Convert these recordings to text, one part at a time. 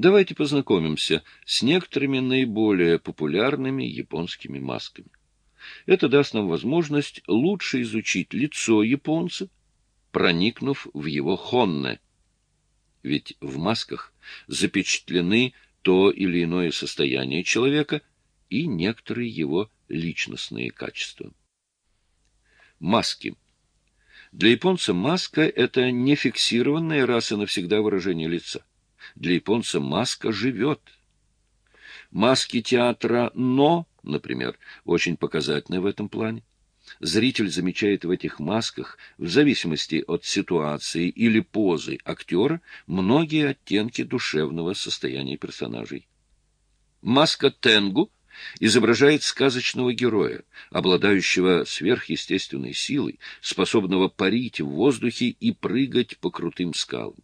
Давайте познакомимся с некоторыми наиболее популярными японскими масками. Это даст нам возможность лучше изучить лицо японца, проникнув в его хонне. Ведь в масках запечатлены то или иное состояние человека и некоторые его личностные качества. Маски. Для японца маска — это не фиксированное раз и навсегда выражение лица. Для японца маска живет. Маски театра «Но», например, очень показательны в этом плане. Зритель замечает в этих масках, в зависимости от ситуации или позы актера, многие оттенки душевного состояния персонажей. Маска Тенгу изображает сказочного героя, обладающего сверхъестественной силой, способного парить в воздухе и прыгать по крутым скалам.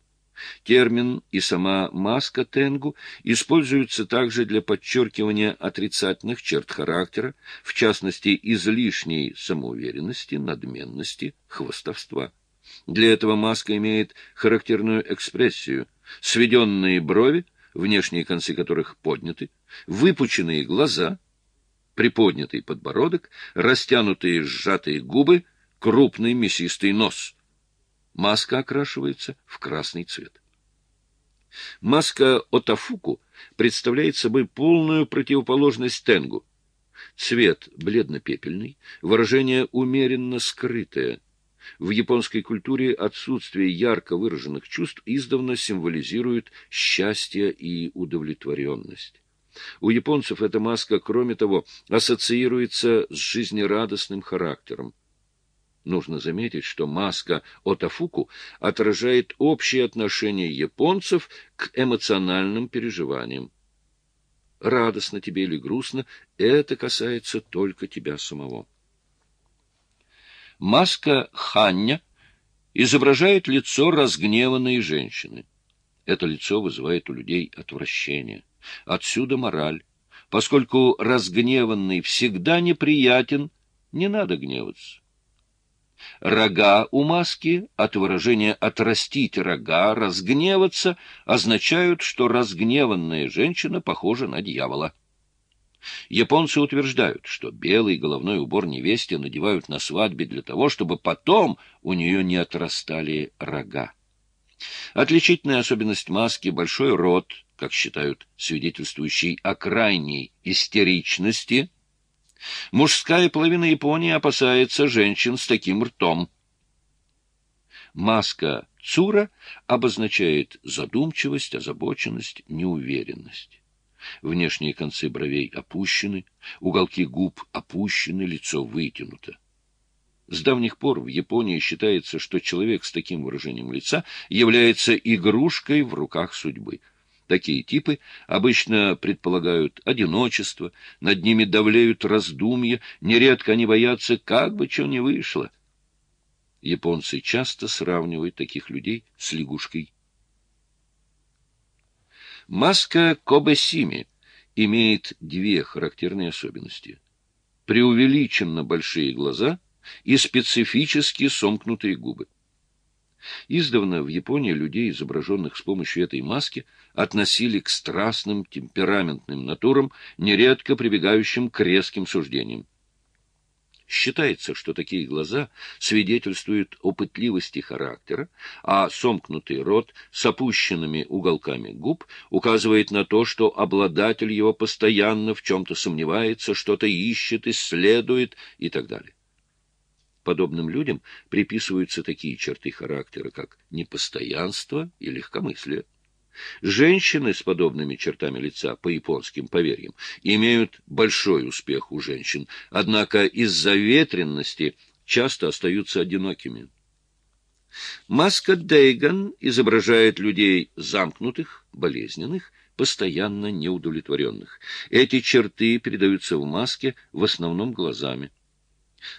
Термин и сама маска тенгу используются также для подчеркивания отрицательных черт характера, в частности, излишней самоуверенности, надменности, хвостовства. Для этого маска имеет характерную экспрессию – сведенные брови, внешние концы которых подняты, выпученные глаза, приподнятый подбородок, растянутые сжатые губы, крупный мясистый нос – Маска окрашивается в красный цвет. Маска Отафуку представляет собой полную противоположность тенгу. Цвет бледно-пепельный, выражение умеренно скрытое. В японской культуре отсутствие ярко выраженных чувств издавна символизирует счастье и удовлетворенность. У японцев эта маска, кроме того, ассоциируется с жизнерадостным характером. Нужно заметить, что маска Отафуку отражает общее отношение японцев к эмоциональным переживаниям. Радостно тебе или грустно, это касается только тебя самого. Маска Ханья изображает лицо разгневанной женщины. Это лицо вызывает у людей отвращение. Отсюда мораль. Поскольку разгневанный всегда неприятен, не надо гневаться. Рога у маски от выражения «отрастить рога», «разгневаться» означают, что разгневанная женщина похожа на дьявола. Японцы утверждают, что белый головной убор невесте надевают на свадьбе для того, чтобы потом у нее не отрастали рога. Отличительная особенность маски — большой рот, как считают свидетельствующий о крайней истеричности — Мужская половина Японии опасается женщин с таким ртом. Маска Цура обозначает задумчивость, озабоченность, неуверенность. Внешние концы бровей опущены, уголки губ опущены, лицо вытянуто. С давних пор в Японии считается, что человек с таким выражением лица является игрушкой в руках судьбы — Такие типы обычно предполагают одиночество, над ними давлеют раздумья, нередко они боятся, как бы что ни вышло. Японцы часто сравнивают таких людей с лягушкой. Маска Кобесими имеет две характерные особенности. Преувеличенно большие глаза и специфически сомкнутые губы. Издавна в Японии людей, изображенных с помощью этой маски, относили к страстным темпераментным натурам, нередко прибегающим к резким суждениям. Считается, что такие глаза свидетельствуют о пытливости характера, а сомкнутый рот с опущенными уголками губ указывает на то, что обладатель его постоянно в чем-то сомневается, что-то ищет, исследует и так далее. Подобным людям приписываются такие черты характера, как непостоянство и легкомыслие. Женщины с подобными чертами лица, по японским поверьям, имеют большой успех у женщин, однако из-за ветренности часто остаются одинокими. Маска Дейган изображает людей замкнутых, болезненных, постоянно неудовлетворенных. Эти черты передаются в маске в основном глазами.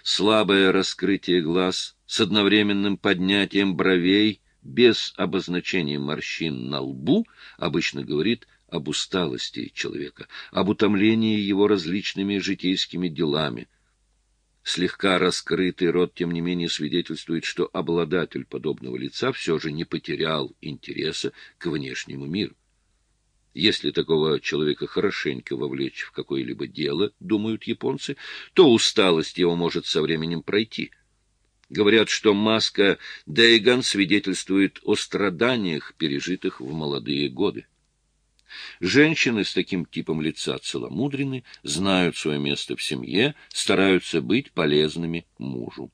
Слабое раскрытие глаз с одновременным поднятием бровей, без обозначения морщин на лбу, обычно говорит об усталости человека, об утомлении его различными житейскими делами. Слегка раскрытый рот, тем не менее, свидетельствует, что обладатель подобного лица все же не потерял интереса к внешнему миру. Если такого человека хорошенько вовлечь в какое-либо дело, думают японцы, то усталость его может со временем пройти. Говорят, что маска Дейган свидетельствует о страданиях, пережитых в молодые годы. Женщины с таким типом лица целомудрены, знают свое место в семье, стараются быть полезными мужу.